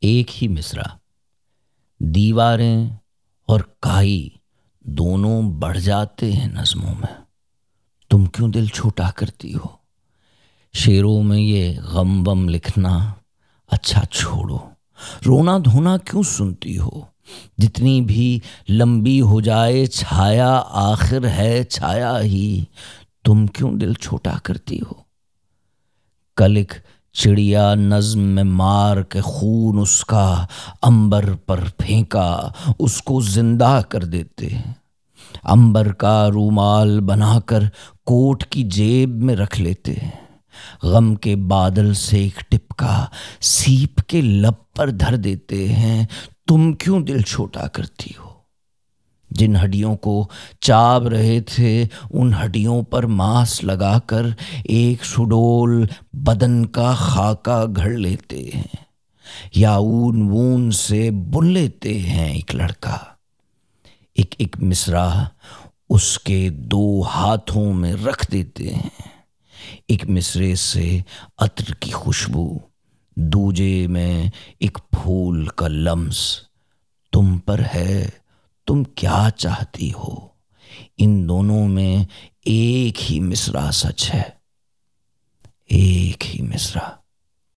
ایک ہی مصرا دیواریں اور کائی دونوں بڑھ جاتے ہیں نظموں میں۔ تم کیوں دل چھوٹا کرتی ہو؟ شیروں میں یہ غم بم لکھنا اچھا چھوڑو۔ رونا دھونا کیوں سنتی ہو؟ جتنی بھی لمبی ہو جائے چھایا آخر ہے چھایا ہی۔ تم کیوں دل چھوٹا کرتی ہو؟ کلک چڑیا نظم میں مار کے خون اس کا امبر پر پھینکا، اس کو زندہ کر دیتے۔ امبر کا رومال بنا کر کوٹ کی جیب میں رکھ لیتے۔ غم کے بادل سے ایک ٹپکا سیپ کے لب پر دھر دیتے ہیں، تم کیوں دل چھوٹا کرتی ہو؟ جن ہڈیوں کو چاب رہے تھے، ان ہڈیوں پر ماس لگا کر ایک سڈول بدن کا خاکہ گھڑ لیتے ہیں۔ یا اون وون سے بن لیتے ہیں ایک لڑکا۔ ایک ایک مصرا اس کے دو ہاتھوں میں رکھ دیتے ہیں۔ ایک مصرے سے عطر کی خوشبو، دوجے میں ایک پھول کا لمس۔ تم پر ہے۔ تم کیا چاہتی ہو؟ ان دونوں میں ایک ہی مصرا سچ ہے۔ ایک ہی مصرا